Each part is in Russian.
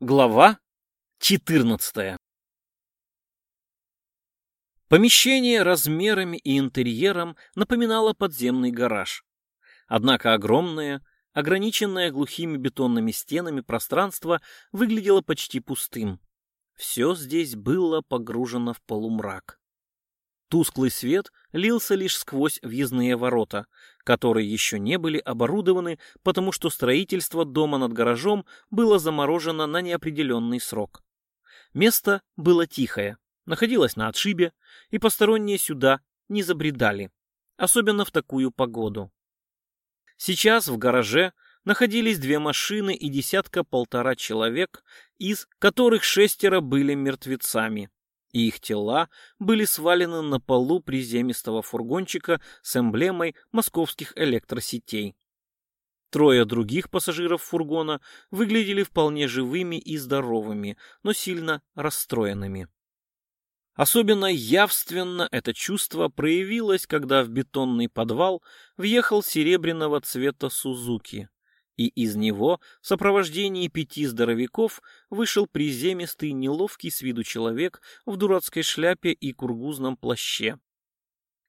Глава 14 Помещение размерами и интерьером напоминало подземный гараж. Однако огромное, ограниченное глухими бетонными стенами пространство выглядело почти пустым. Все здесь было погружено в полумрак. Тусклый свет лился лишь сквозь въездные ворота, которые еще не были оборудованы, потому что строительство дома над гаражом было заморожено на неопределенный срок. Место было тихое, находилось на отшибе, и посторонние сюда не забредали, особенно в такую погоду. Сейчас в гараже находились две машины и десятка-полтора человек, из которых шестеро были мертвецами и их тела были свалены на полу приземистого фургончика с эмблемой московских электросетей. Трое других пассажиров фургона выглядели вполне живыми и здоровыми, но сильно расстроенными. Особенно явственно это чувство проявилось, когда в бетонный подвал въехал серебряного цвета Сузуки и из него в сопровождении пяти здоровяков вышел приземистый, неловкий с виду человек в дурацкой шляпе и кургузном плаще,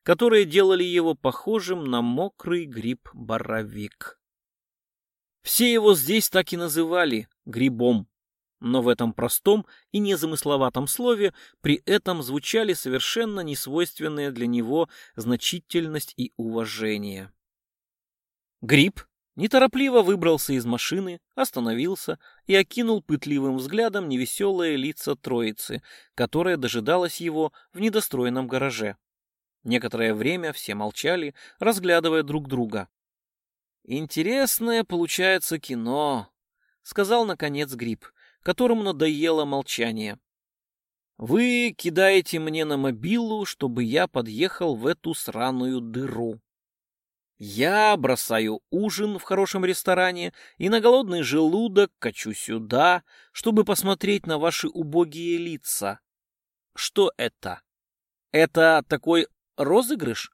которые делали его похожим на мокрый гриб-боровик. Все его здесь так и называли — грибом. Но в этом простом и незамысловатом слове при этом звучали совершенно несвойственные для него значительность и уважение. Гриб Неторопливо выбрался из машины, остановился и окинул пытливым взглядом невеселые лица троицы, которая дожидалась его в недостроенном гараже. Некоторое время все молчали, разглядывая друг друга. «Интересное получается кино», — сказал, наконец, Гриб, которому надоело молчание. «Вы кидаете мне на мобилу, чтобы я подъехал в эту сраную дыру. Я бросаю ужин в хорошем ресторане и на голодный желудок качу сюда, чтобы посмотреть на ваши убогие лица. Что это? Это такой розыгрыш?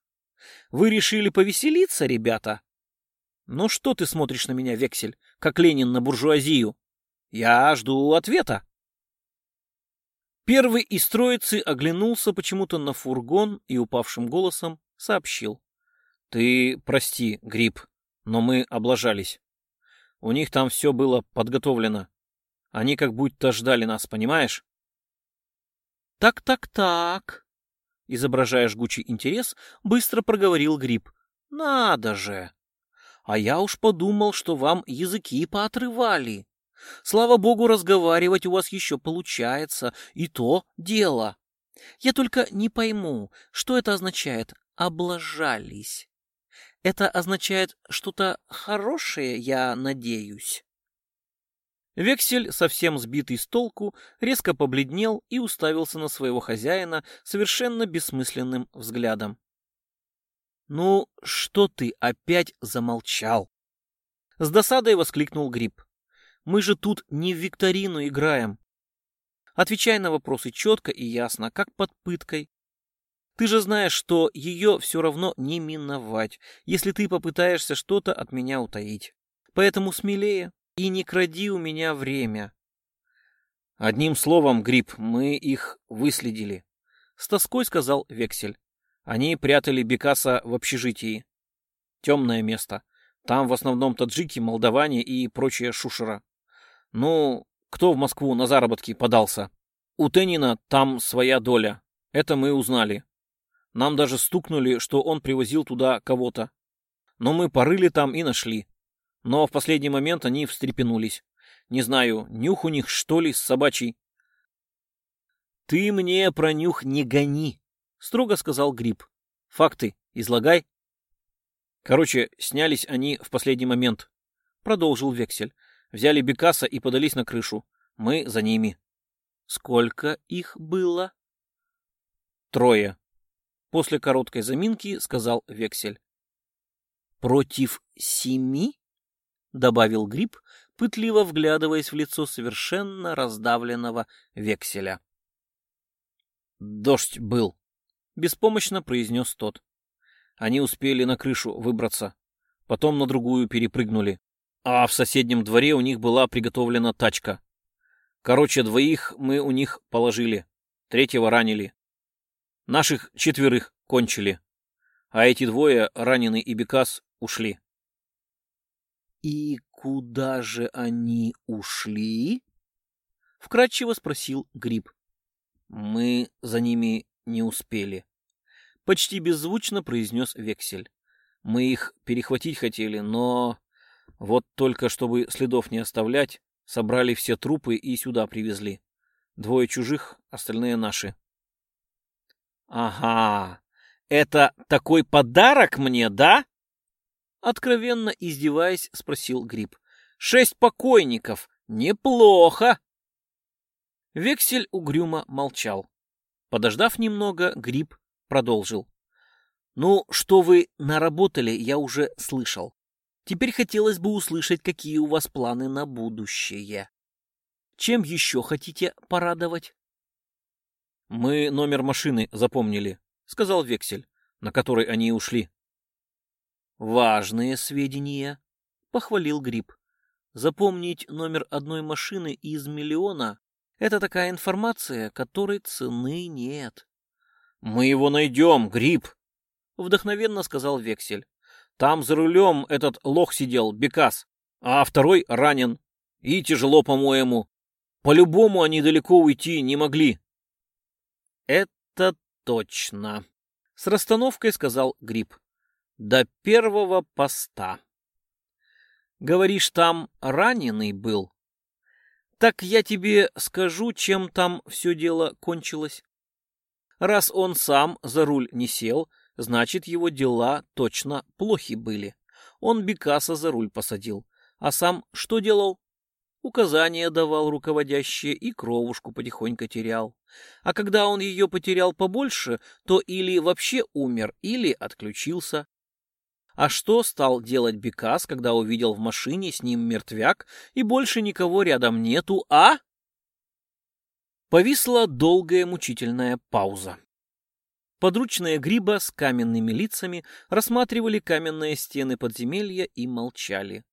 Вы решили повеселиться, ребята? Ну что ты смотришь на меня, Вексель, как Ленин на буржуазию? Я жду ответа. Первый из троицы оглянулся почему-то на фургон и упавшим голосом сообщил. Ты прости, Гриб, но мы облажались. У них там все было подготовлено. Они как будто ждали нас, понимаешь? Так-так-так, изображая жгучий интерес, быстро проговорил Гриб. Надо же! А я уж подумал, что вам языки поотрывали. Слава богу, разговаривать у вас еще получается, и то дело. Я только не пойму, что это означает «облажались». Это означает что-то хорошее, я надеюсь. Вексель, совсем сбитый с толку, резко побледнел и уставился на своего хозяина совершенно бессмысленным взглядом. «Ну, что ты опять замолчал?» С досадой воскликнул Гриб. «Мы же тут не в викторину играем. Отвечай на вопросы четко и ясно, как под пыткой. Ты же знаешь, что ее все равно не миновать, если ты попытаешься что-то от меня утаить. Поэтому смелее и не кради у меня время. Одним словом, Гриб, мы их выследили. С тоской сказал Вексель. Они прятали Бекаса в общежитии. Темное место. Там в основном таджики, молдаване и прочая шушера. Ну, кто в Москву на заработки подался? У Тенина там своя доля. Это мы узнали. Нам даже стукнули, что он привозил туда кого-то. Но мы порыли там и нашли. Но в последний момент они встрепенулись. Не знаю, нюх у них, что ли, с собачий. «Ты мне про нюх не гони», — строго сказал Гриб. «Факты излагай». Короче, снялись они в последний момент. Продолжил Вексель. Взяли Бекаса и подались на крышу. Мы за ними. Сколько их было? Трое, После короткой заминки сказал Вексель. «Против семи?» — добавил Гриб, пытливо вглядываясь в лицо совершенно раздавленного Векселя. «Дождь был», — беспомощно произнес тот. Они успели на крышу выбраться, потом на другую перепрыгнули. А в соседнем дворе у них была приготовлена тачка. Короче, двоих мы у них положили, третьего ранили. Наших четверых кончили. А эти двое, раненый и Бекас, ушли. «И куда же они ушли?» — вкратчиво спросил Гриб. «Мы за ними не успели», — почти беззвучно произнес Вексель. «Мы их перехватить хотели, но вот только чтобы следов не оставлять, собрали все трупы и сюда привезли. Двое чужих, остальные наши». Ага, это такой подарок мне, да? Откровенно издеваясь, спросил Гриб. Шесть покойников, неплохо. Вексель угрюмо молчал. Подождав немного, Гриб продолжил. Ну, что вы наработали, я уже слышал. Теперь хотелось бы услышать, какие у вас планы на будущее. Чем еще хотите порадовать? «Мы номер машины запомнили», — сказал Вексель, на которой они и ушли. «Важные сведения», — похвалил Гриб. «Запомнить номер одной машины из миллиона — это такая информация, которой цены нет». «Мы его найдем, Гриб», — вдохновенно сказал Вексель. «Там за рулем этот лох сидел, Бекас, а второй ранен. И тяжело, по-моему. По-любому они далеко уйти не могли». Это точно. С расстановкой сказал Гриб. До первого поста. Говоришь, там раненый был? Так я тебе скажу, чем там все дело кончилось. Раз он сам за руль не сел, значит, его дела точно плохи были. Он Бекаса за руль посадил. А сам что делал? Указания давал руководящие и кровушку потихоньку терял. А когда он ее потерял побольше, то или вообще умер, или отключился. А что стал делать Бекас, когда увидел в машине с ним мертвяк, и больше никого рядом нету, а? Повисла долгая мучительная пауза. Подручные Гриба с каменными лицами рассматривали каменные стены подземелья и молчали.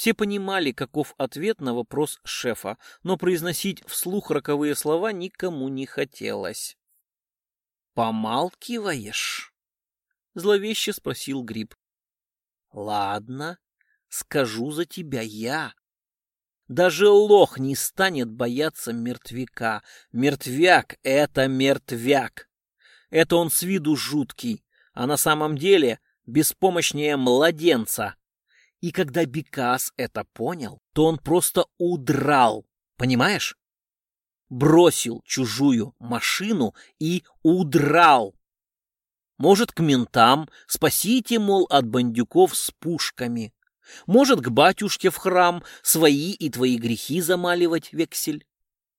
Все понимали, каков ответ на вопрос шефа, но произносить вслух роковые слова никому не хотелось. «Помалкиваешь?» — зловеще спросил Гриб. «Ладно, скажу за тебя я. Даже лох не станет бояться мертвяка. Мертвяк — это мертвяк. Это он с виду жуткий, а на самом деле беспомощнее младенца». И когда Бекас это понял, то он просто удрал, понимаешь? Бросил чужую машину и удрал. Может, к ментам, спасите, мол, от бандюков с пушками. Может, к батюшке в храм свои и твои грехи замаливать, вексель.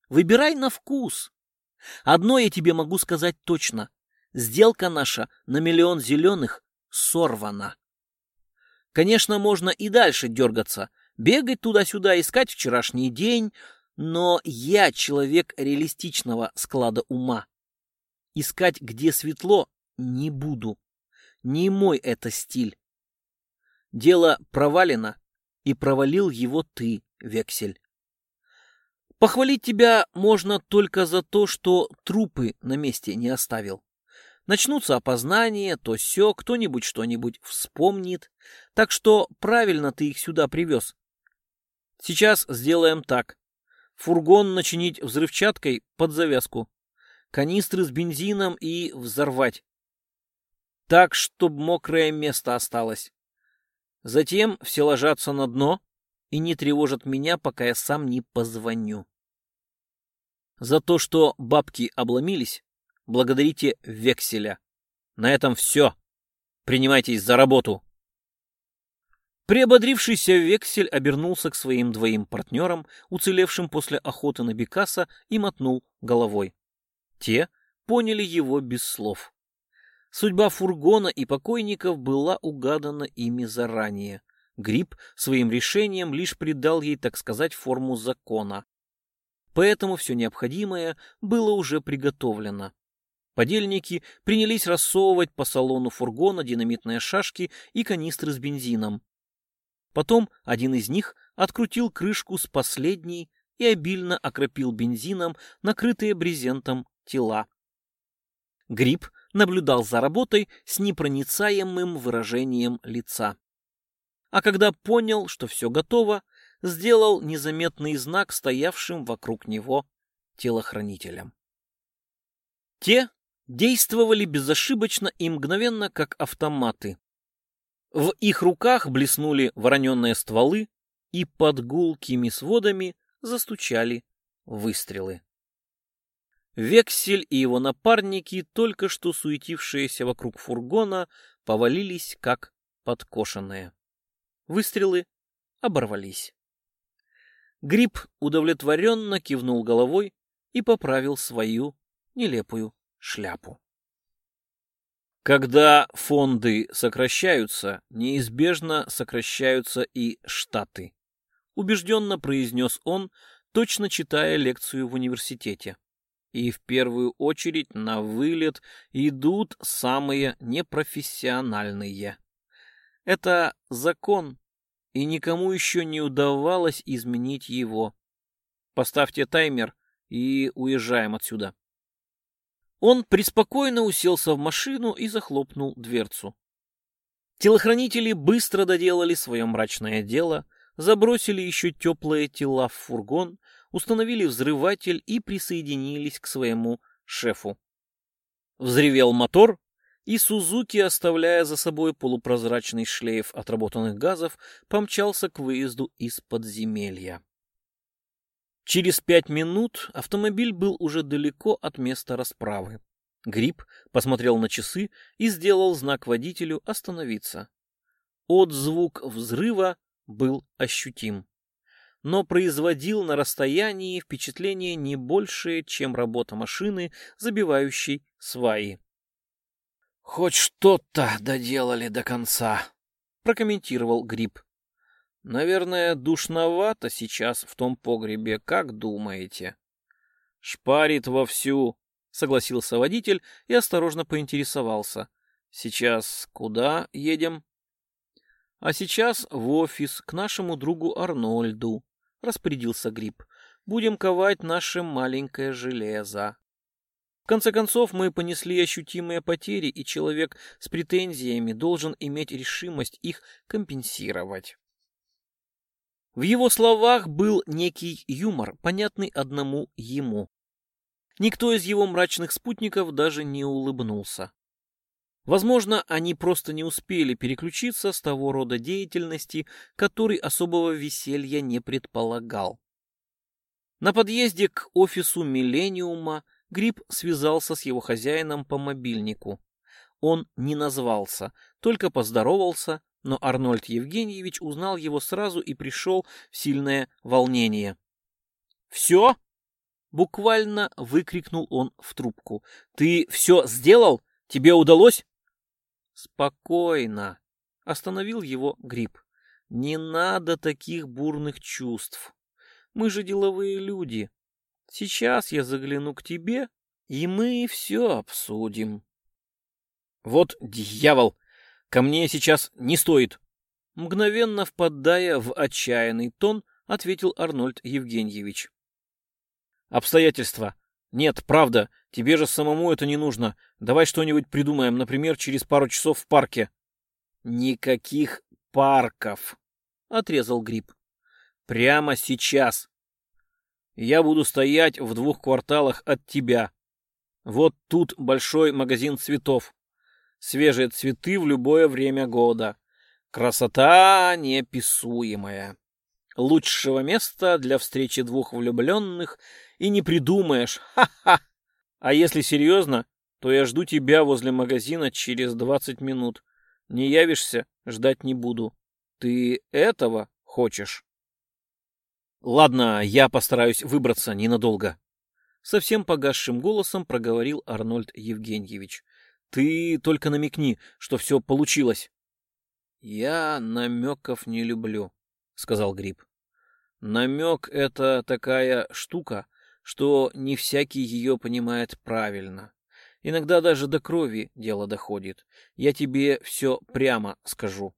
Выбирай на вкус. Одно я тебе могу сказать точно. Сделка наша на миллион зеленых сорвана. Конечно, можно и дальше дергаться, бегать туда-сюда, искать вчерашний день, но я человек реалистичного склада ума. Искать, где светло, не буду. Не мой это стиль. Дело провалено, и провалил его ты, Вексель. Похвалить тебя можно только за то, что трупы на месте не оставил. Начнутся опознания, то все, кто-нибудь что-нибудь вспомнит. Так что правильно ты их сюда привез. Сейчас сделаем так. Фургон начинить взрывчаткой под завязку. Канистры с бензином и взорвать. Так, чтобы мокрое место осталось. Затем все ложатся на дно и не тревожат меня, пока я сам не позвоню. За то, что бабки обломились, благодарите векселя. На этом все. Принимайтесь за работу. Приободрившийся вексель обернулся к своим двоим партнерам, уцелевшим после охоты на Бекаса, и мотнул головой. Те поняли его без слов. Судьба фургона и покойников была угадана ими заранее. Гриб своим решением лишь придал ей, так сказать, форму закона. Поэтому все необходимое было уже приготовлено. Подельники принялись рассовывать по салону фургона динамитные шашки и канистры с бензином. Потом один из них открутил крышку с последней и обильно окропил бензином накрытые брезентом тела. Гриб наблюдал за работой с непроницаемым выражением лица. А когда понял, что все готово, сделал незаметный знак стоявшим вокруг него телохранителям. Те действовали безошибочно и мгновенно, как автоматы. В их руках блеснули вороненные стволы, и под гулкими сводами застучали выстрелы. Вексель и его напарники, только что суетившиеся вокруг фургона, повалились как подкошенные. Выстрелы оборвались. Гриб удовлетворенно кивнул головой и поправил свою нелепую шляпу. Когда фонды сокращаются, неизбежно сокращаются и штаты, убежденно произнес он, точно читая лекцию в университете. И в первую очередь на вылет идут самые непрофессиональные. Это закон, и никому еще не удавалось изменить его. Поставьте таймер и уезжаем отсюда. Он приспокойно уселся в машину и захлопнул дверцу. Телохранители быстро доделали свое мрачное дело, забросили еще теплые тела в фургон, установили взрыватель и присоединились к своему шефу. Взревел мотор, и Сузуки, оставляя за собой полупрозрачный шлейф отработанных газов, помчался к выезду из подземелья. Через пять минут автомобиль был уже далеко от места расправы. Гриб посмотрел на часы и сделал знак водителю остановиться. Отзвук взрыва был ощутим, но производил на расстоянии впечатление не большее, чем работа машины, забивающей сваи. «Хоть что-то доделали до конца», — прокомментировал Гриб. Наверное, душновато сейчас в том погребе, как думаете? Шпарит вовсю, согласился водитель и осторожно поинтересовался. Сейчас куда едем? А сейчас в офис к нашему другу Арнольду, распорядился Гриб. Будем ковать наше маленькое железо. В конце концов, мы понесли ощутимые потери, и человек с претензиями должен иметь решимость их компенсировать. В его словах был некий юмор, понятный одному ему. Никто из его мрачных спутников даже не улыбнулся. Возможно, они просто не успели переключиться с того рода деятельности, который особого веселья не предполагал. На подъезде к офису «Миллениума» Гриб связался с его хозяином по мобильнику. Он не назвался, только поздоровался но Арнольд Евгеньевич узнал его сразу и пришел в сильное волнение. «Все?» — буквально выкрикнул он в трубку. «Ты все сделал? Тебе удалось?» «Спокойно!» — остановил его гриб. «Не надо таких бурных чувств. Мы же деловые люди. Сейчас я загляну к тебе, и мы все обсудим». «Вот дьявол!» Ко мне сейчас не стоит. Мгновенно впадая в отчаянный тон, ответил Арнольд Евгеньевич. Обстоятельства. Нет, правда, тебе же самому это не нужно. Давай что-нибудь придумаем, например, через пару часов в парке. Никаких парков, отрезал Гриб. Прямо сейчас. Я буду стоять в двух кварталах от тебя. Вот тут большой магазин цветов свежие цветы в любое время года. Красота неописуемая. Лучшего места для встречи двух влюбленных и не придумаешь. Ха-ха! А если серьезно, то я жду тебя возле магазина через 20 минут. Не явишься, ждать не буду. Ты этого хочешь? Ладно, я постараюсь выбраться ненадолго. Совсем погасшим голосом проговорил Арнольд Евгеньевич. Ты только намекни, что все получилось. Я намеков не люблю, сказал Гриб. Намек — это такая штука, что не всякий ее понимает правильно. Иногда даже до крови дело доходит. Я тебе все прямо скажу.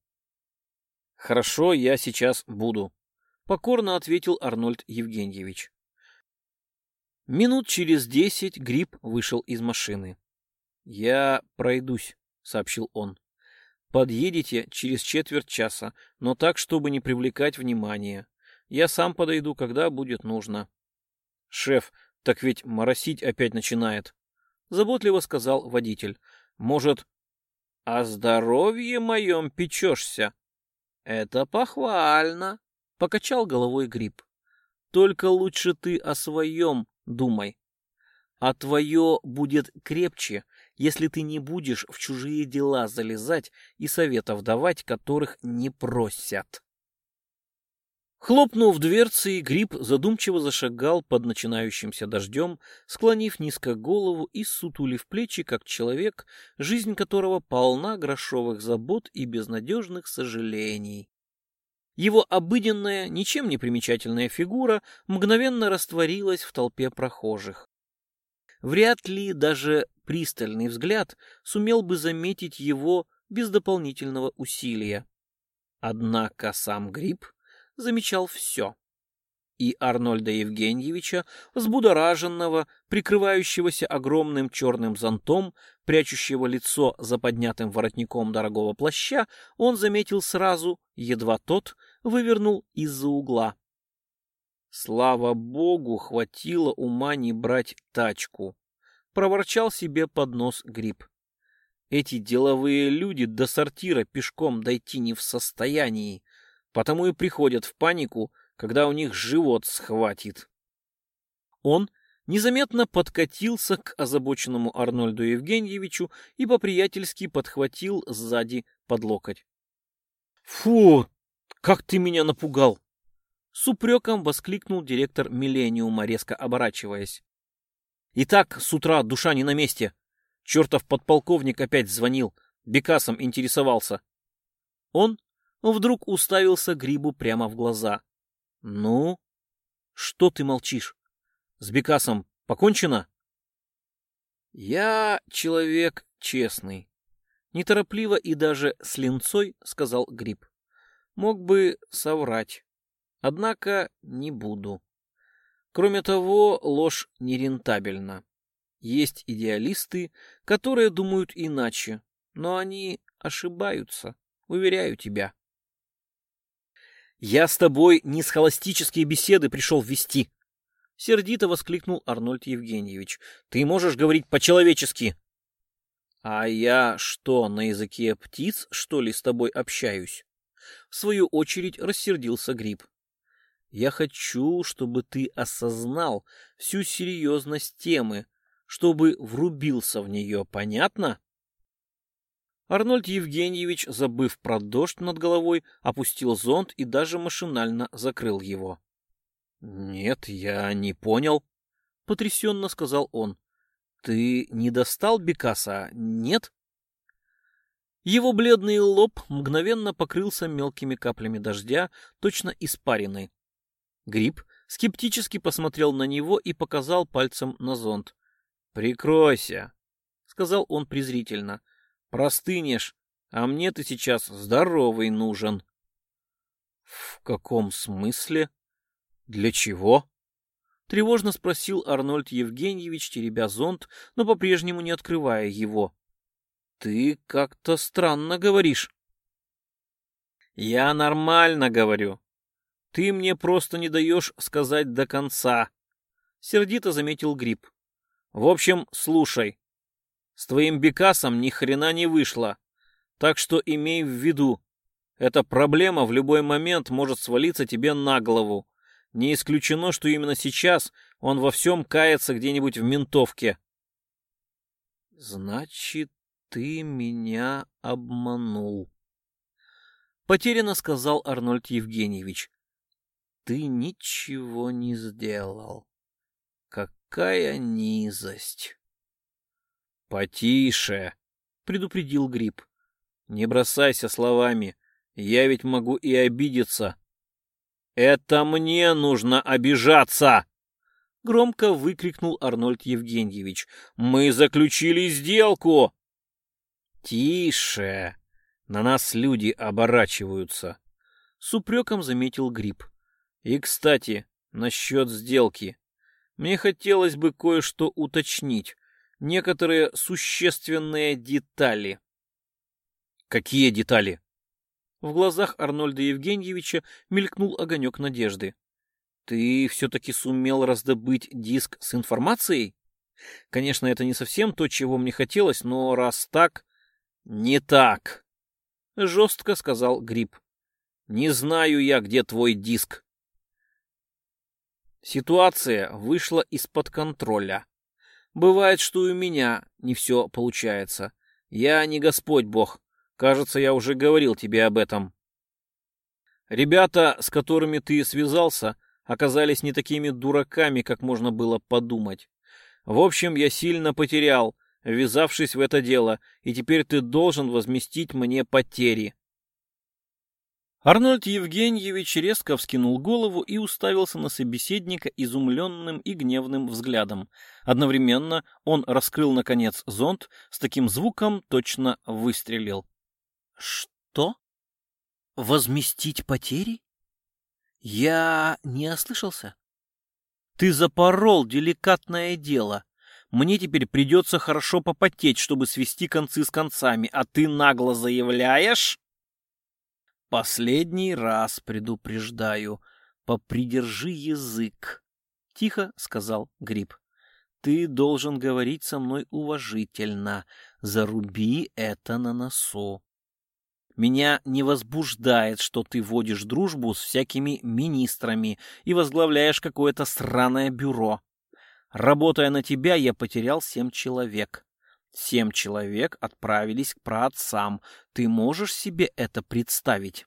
«Хорошо, я сейчас буду», — покорно ответил Арнольд Евгеньевич. Минут через десять Гриб вышел из машины. «Я пройдусь», — сообщил он. «Подъедете через четверть часа, но так, чтобы не привлекать внимания. Я сам подойду, когда будет нужно». «Шеф, так ведь моросить опять начинает», — заботливо сказал водитель. «Может...» «О здоровье моем печешься?» «Это похвально», — покачал головой гриб. «Только лучше ты о своем думай, а твое будет крепче, если ты не будешь в чужие дела залезать и советов давать, которых не просят. Хлопнув дверцей, гриб задумчиво зашагал под начинающимся дождем, склонив низко голову и сутулив плечи, как человек, жизнь которого полна грошовых забот и безнадежных сожалений. Его обыденная, ничем не примечательная фигура мгновенно растворилась в толпе прохожих. Вряд ли даже пристальный взгляд сумел бы заметить его без дополнительного усилия. Однако сам гриб замечал все. И Арнольда Евгеньевича, взбудораженного, прикрывающегося огромным черным зонтом, прячущего лицо за поднятым воротником дорогого плаща, он заметил сразу, едва тот вывернул из-за угла. Слава богу, хватило ума не брать тачку. Проворчал себе под нос гриб. Эти деловые люди до сортира пешком дойти не в состоянии, потому и приходят в панику, когда у них живот схватит. Он незаметно подкатился к озабоченному Арнольду Евгеньевичу и по-приятельски подхватил сзади под локоть. «Фу, как ты меня напугал!» С упреком воскликнул директор Миллениума, резко оборачиваясь. Итак, с утра душа не на месте. Чертов подполковник опять звонил, Бекасом интересовался. Он вдруг уставился Грибу прямо в глаза. Ну? Что ты молчишь? С Бекасом покончено? Я человек честный. Неторопливо и даже с линцой сказал Гриб. Мог бы соврать. Однако не буду. Кроме того, ложь нерентабельна. Есть идеалисты, которые думают иначе, но они ошибаются, уверяю тебя. «Я с тобой не схоластические беседы пришел вести!» — сердито воскликнул Арнольд Евгеньевич. «Ты можешь говорить по-человечески!» «А я что, на языке птиц, что ли, с тобой общаюсь?» В свою очередь рассердился Гриб. Я хочу, чтобы ты осознал всю серьезность темы, чтобы врубился в нее, понятно? Арнольд Евгеньевич, забыв про дождь над головой, опустил зонт и даже машинально закрыл его. «Нет, я не понял», — потрясенно сказал он. «Ты не достал Бекаса, нет?» Его бледный лоб мгновенно покрылся мелкими каплями дождя, точно испаренный. Гриб скептически посмотрел на него и показал пальцем на зонт. «Прикройся», — сказал он презрительно. «Простынешь, а мне ты сейчас здоровый нужен». «В каком смысле? Для чего?» Тревожно спросил Арнольд Евгеньевич, теребя зонт, но по-прежнему не открывая его. «Ты как-то странно говоришь». «Я нормально говорю», «Ты мне просто не даешь сказать до конца», — сердито заметил Гриб. «В общем, слушай. С твоим Бекасом ни хрена не вышло, так что имей в виду, эта проблема в любой момент может свалиться тебе на голову. Не исключено, что именно сейчас он во всем кается где-нибудь в ментовке». «Значит, ты меня обманул», — потеряно сказал Арнольд Евгеньевич ты ничего не сделал. Какая низость! Потише, предупредил Гриб. Не бросайся словами, я ведь могу и обидеться. Это мне нужно обижаться! Громко выкрикнул Арнольд Евгеньевич. Мы заключили сделку! Тише! На нас люди оборачиваются. С упреком заметил Гриб. И, кстати, насчет сделки. Мне хотелось бы кое-что уточнить. Некоторые существенные детали. Какие детали? В глазах Арнольда Евгеньевича мелькнул огонек надежды. Ты все-таки сумел раздобыть диск с информацией? Конечно, это не совсем то, чего мне хотелось, но раз так... Не так, жестко сказал Гриб. Не знаю я, где твой диск. Ситуация вышла из-под контроля. Бывает, что и у меня не все получается. Я не Господь Бог. Кажется, я уже говорил тебе об этом. Ребята, с которыми ты связался, оказались не такими дураками, как можно было подумать. В общем, я сильно потерял, ввязавшись в это дело, и теперь ты должен возместить мне потери. Арнольд Евгеньевич резко вскинул голову и уставился на собеседника изумленным и гневным взглядом. Одновременно он раскрыл, наконец, зонт, с таким звуком точно выстрелил. «Что? Возместить потери? Я не ослышался?» «Ты запорол деликатное дело. Мне теперь придется хорошо попотеть, чтобы свести концы с концами, а ты нагло заявляешь...» Последний раз предупреждаю, попридержи язык, — тихо сказал Гриб. Ты должен говорить со мной уважительно, заруби это на носу. Меня не возбуждает, что ты водишь дружбу с всякими министрами и возглавляешь какое-то сраное бюро. Работая на тебя, я потерял семь человек. Семь человек отправились к праотцам. Ты можешь себе это представить?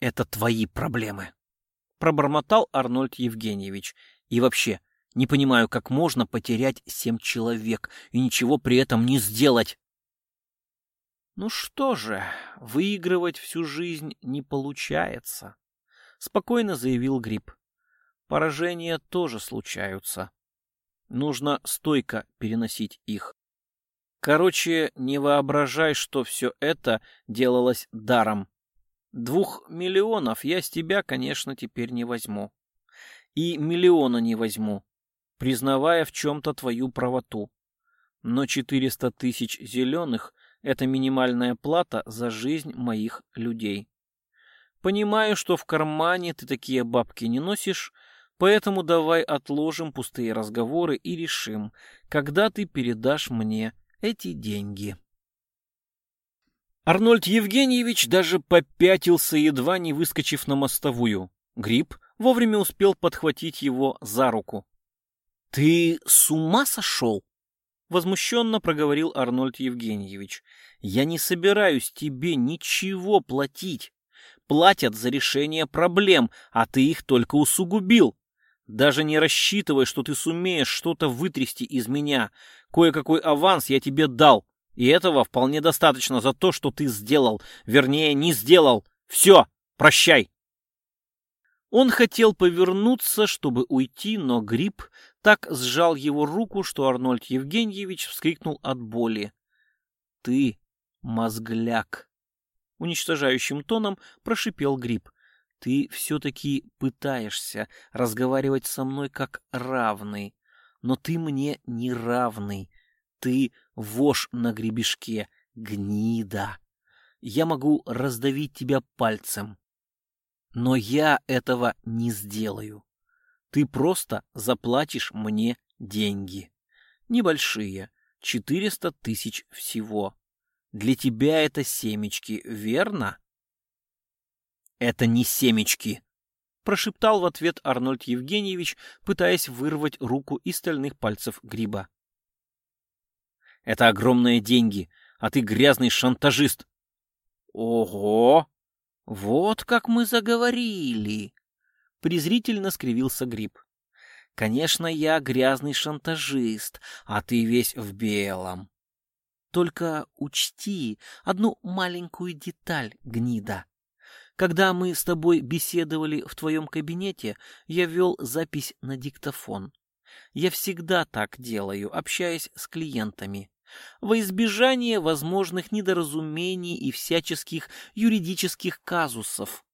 Это твои проблемы, пробормотал Арнольд Евгеньевич. И вообще, не понимаю, как можно потерять семь человек и ничего при этом не сделать. Ну что же, выигрывать всю жизнь не получается, спокойно заявил Гриб. Поражения тоже случаются. Нужно стойко переносить их. Короче, не воображай, что все это делалось даром. Двух миллионов я с тебя, конечно, теперь не возьму. И миллиона не возьму, признавая в чем-то твою правоту. Но 400 тысяч зеленых — это минимальная плата за жизнь моих людей. Понимаю, что в кармане ты такие бабки не носишь, поэтому давай отложим пустые разговоры и решим, когда ты передашь мне эти деньги. Арнольд Евгеньевич даже попятился, едва не выскочив на мостовую. Гриб вовремя успел подхватить его за руку. — Ты с ума сошел? — возмущенно проговорил Арнольд Евгеньевич. — Я не собираюсь тебе ничего платить. Платят за решение проблем, а ты их только усугубил. Даже не рассчитывай, что ты сумеешь что-то вытрясти из меня. Кое-какой аванс я тебе дал, и этого вполне достаточно за то, что ты сделал. Вернее, не сделал. Все, прощай. Он хотел повернуться, чтобы уйти, но гриб так сжал его руку, что Арнольд Евгеньевич вскрикнул от боли. «Ты мозгляк!» Уничтожающим тоном прошипел гриб. Ты все-таки пытаешься разговаривать со мной как равный, но ты мне не равный. Ты вож на гребешке, гнида. Я могу раздавить тебя пальцем, но я этого не сделаю. Ты просто заплатишь мне деньги. Небольшие, 400 тысяч всего. Для тебя это семечки, верно? «Это не семечки», — прошептал в ответ Арнольд Евгеньевич, пытаясь вырвать руку из стальных пальцев гриба. «Это огромные деньги, а ты грязный шантажист». «Ого! Вот как мы заговорили!» — презрительно скривился гриб. «Конечно, я грязный шантажист, а ты весь в белом». Только учти одну маленькую деталь, гнида. Когда мы с тобой беседовали в твоем кабинете, я вел запись на диктофон. Я всегда так делаю, общаясь с клиентами. Во избежание возможных недоразумений и всяческих юридических казусов.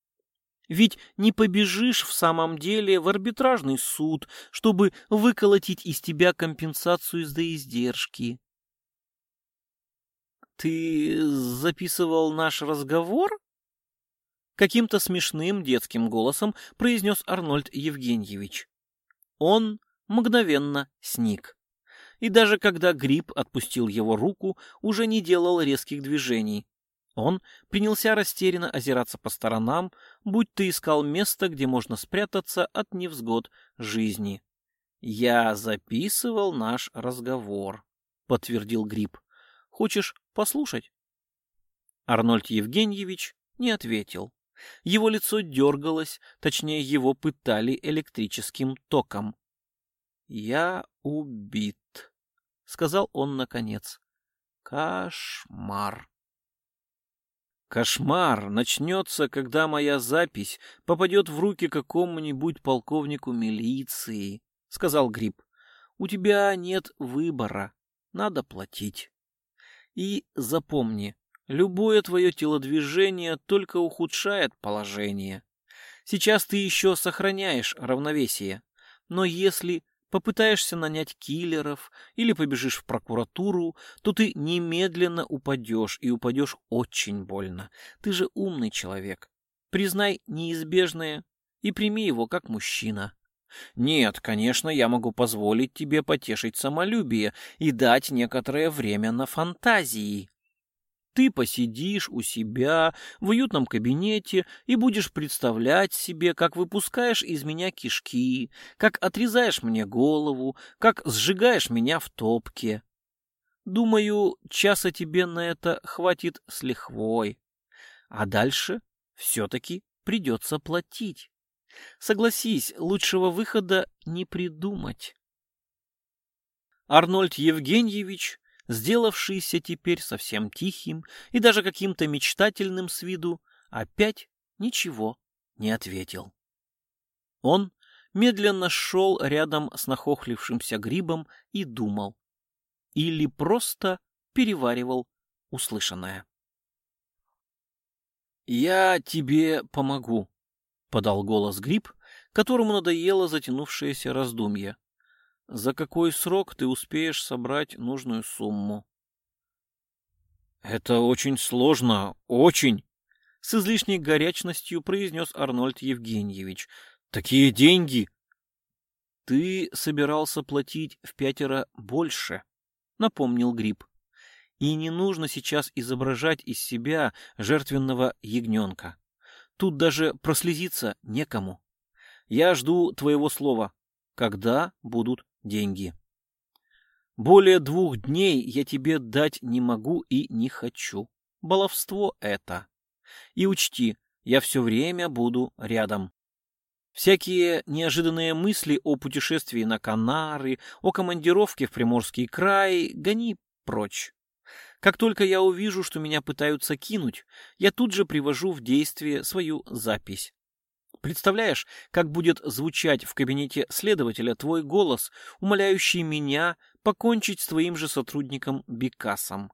Ведь не побежишь в самом деле в арбитражный суд, чтобы выколотить из тебя компенсацию из-за издержки. «Ты записывал наш разговор?» Каким-то смешным детским голосом произнес Арнольд Евгеньевич. Он мгновенно сник. И даже когда гриб отпустил его руку, уже не делал резких движений. Он принялся растерянно озираться по сторонам, будь ты искал место, где можно спрятаться от невзгод жизни. «Я записывал наш разговор», — подтвердил гриб. «Хочешь послушать?» Арнольд Евгеньевич не ответил. Его лицо дергалось, точнее, его пытали электрическим током. «Я убит», — сказал он наконец. «Кошмар». Кошмар начнется, когда моя запись попадет в руки какому-нибудь полковнику милиции, — сказал Гриб. У тебя нет выбора, надо платить. И запомни, Любое твое телодвижение только ухудшает положение. Сейчас ты еще сохраняешь равновесие, но если попытаешься нанять киллеров или побежишь в прокуратуру, то ты немедленно упадешь, и упадешь очень больно. Ты же умный человек. Признай неизбежное и прими его как мужчина. Нет, конечно, я могу позволить тебе потешить самолюбие и дать некоторое время на фантазии. Ты посидишь у себя в уютном кабинете и будешь представлять себе, как выпускаешь из меня кишки, как отрезаешь мне голову, как сжигаешь меня в топке. Думаю, часа тебе на это хватит с лихвой. А дальше все-таки придется платить. Согласись, лучшего выхода не придумать. Арнольд Евгеньевич сделавшийся теперь совсем тихим и даже каким-то мечтательным с виду, опять ничего не ответил. Он медленно шел рядом с нахохлившимся грибом и думал. Или просто переваривал услышанное. «Я тебе помогу», — подал голос гриб, которому надоело затянувшееся раздумье за какой срок ты успеешь собрать нужную сумму. «Это очень сложно, очень!» — с излишней горячностью произнес Арнольд Евгеньевич. «Такие деньги!» «Ты собирался платить в пятеро больше», — напомнил Гриб. «И не нужно сейчас изображать из себя жертвенного ягненка. Тут даже прослезиться некому. Я жду твоего слова, когда будут деньги. Более двух дней я тебе дать не могу и не хочу. Баловство это. И учти, я все время буду рядом. Всякие неожиданные мысли о путешествии на Канары, о командировке в Приморский край гони прочь. Как только я увижу, что меня пытаются кинуть, я тут же привожу в действие свою запись. Представляешь, как будет звучать в кабинете следователя твой голос, умоляющий меня покончить с твоим же сотрудником Бекасом?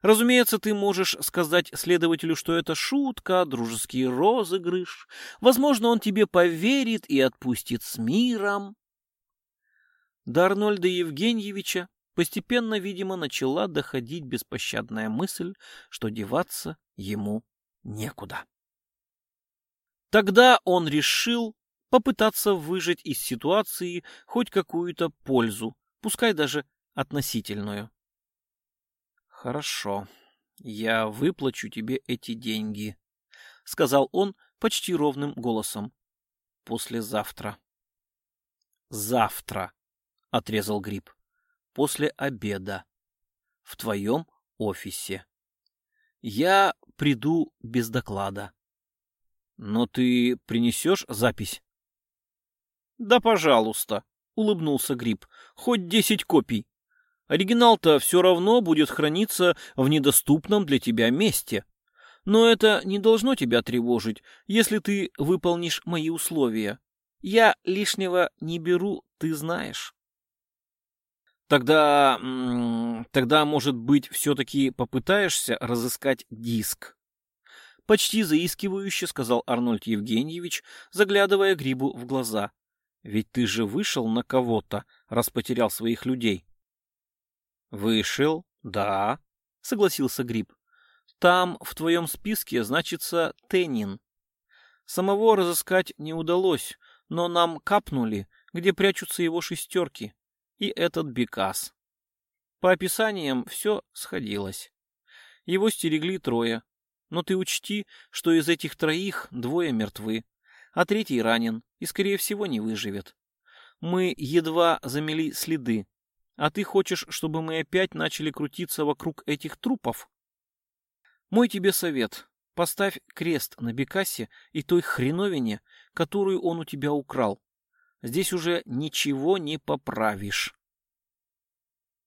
Разумеется, ты можешь сказать следователю, что это шутка, дружеский розыгрыш. Возможно, он тебе поверит и отпустит с миром. До Арнольда Евгеньевича постепенно, видимо, начала доходить беспощадная мысль, что деваться ему некуда. Тогда он решил попытаться выжить из ситуации хоть какую-то пользу, пускай даже относительную. «Хорошо, я выплачу тебе эти деньги», — сказал он почти ровным голосом. «Послезавтра». «Завтра», — отрезал Гриб. «После обеда. В твоем офисе. Я приду без доклада». Но ты принесешь запись? Да, пожалуйста, улыбнулся Гриб. Хоть десять копий. Оригинал-то все равно будет храниться в недоступном для тебя месте. Но это не должно тебя тревожить, если ты выполнишь мои условия. Я лишнего не беру, ты знаешь. Тогда... тогда, может быть, все-таки попытаешься разыскать диск? почти заискивающе сказал Арнольд Евгеньевич, заглядывая Грибу в глаза. «Ведь ты же вышел на кого-то, раз потерял своих людей». «Вышел, да», — согласился Гриб. «Там в твоем списке значится Теннин. Самого разыскать не удалось, но нам капнули, где прячутся его шестерки, и этот Бекас». По описаниям все сходилось. Его стерегли трое, но ты учти, что из этих троих двое мертвы, а третий ранен и, скорее всего, не выживет. Мы едва замели следы. А ты хочешь, чтобы мы опять начали крутиться вокруг этих трупов? Мой тебе совет. Поставь крест на Бекасе и той хреновине, которую он у тебя украл. Здесь уже ничего не поправишь.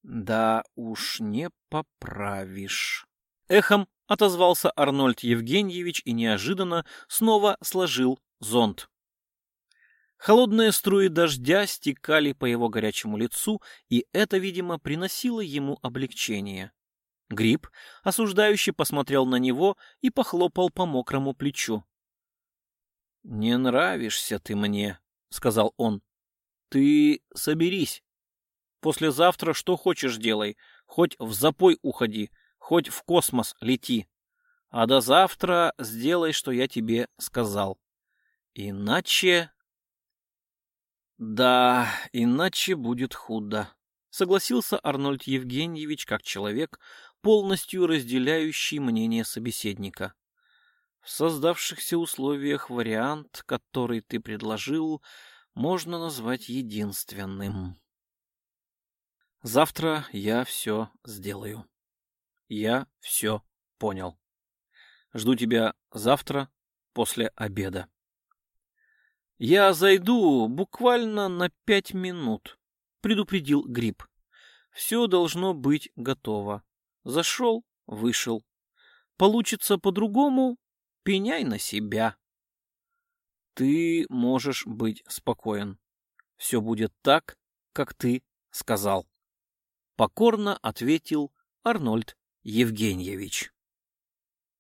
Да уж не поправишь. Эхом отозвался Арнольд Евгеньевич и неожиданно снова сложил зонт. Холодные струи дождя стекали по его горячему лицу, и это, видимо, приносило ему облегчение. Гриб, осуждающий, посмотрел на него и похлопал по мокрому плечу. — Не нравишься ты мне, — сказал он. — Ты соберись. Послезавтра что хочешь делай, хоть в запой уходи, Хоть в космос лети. А до завтра сделай, что я тебе сказал. Иначе... Да, иначе будет худо. Согласился Арнольд Евгеньевич как человек, полностью разделяющий мнение собеседника. В создавшихся условиях вариант, который ты предложил, можно назвать единственным. Завтра я все сделаю. Я все понял. Жду тебя завтра после обеда. Я зайду буквально на пять минут, предупредил Гриб. Все должно быть готово. Зашел, вышел. Получится по-другому, пеняй на себя. Ты можешь быть спокоен. Все будет так, как ты сказал. Покорно ответил Арнольд. Евгеньевич.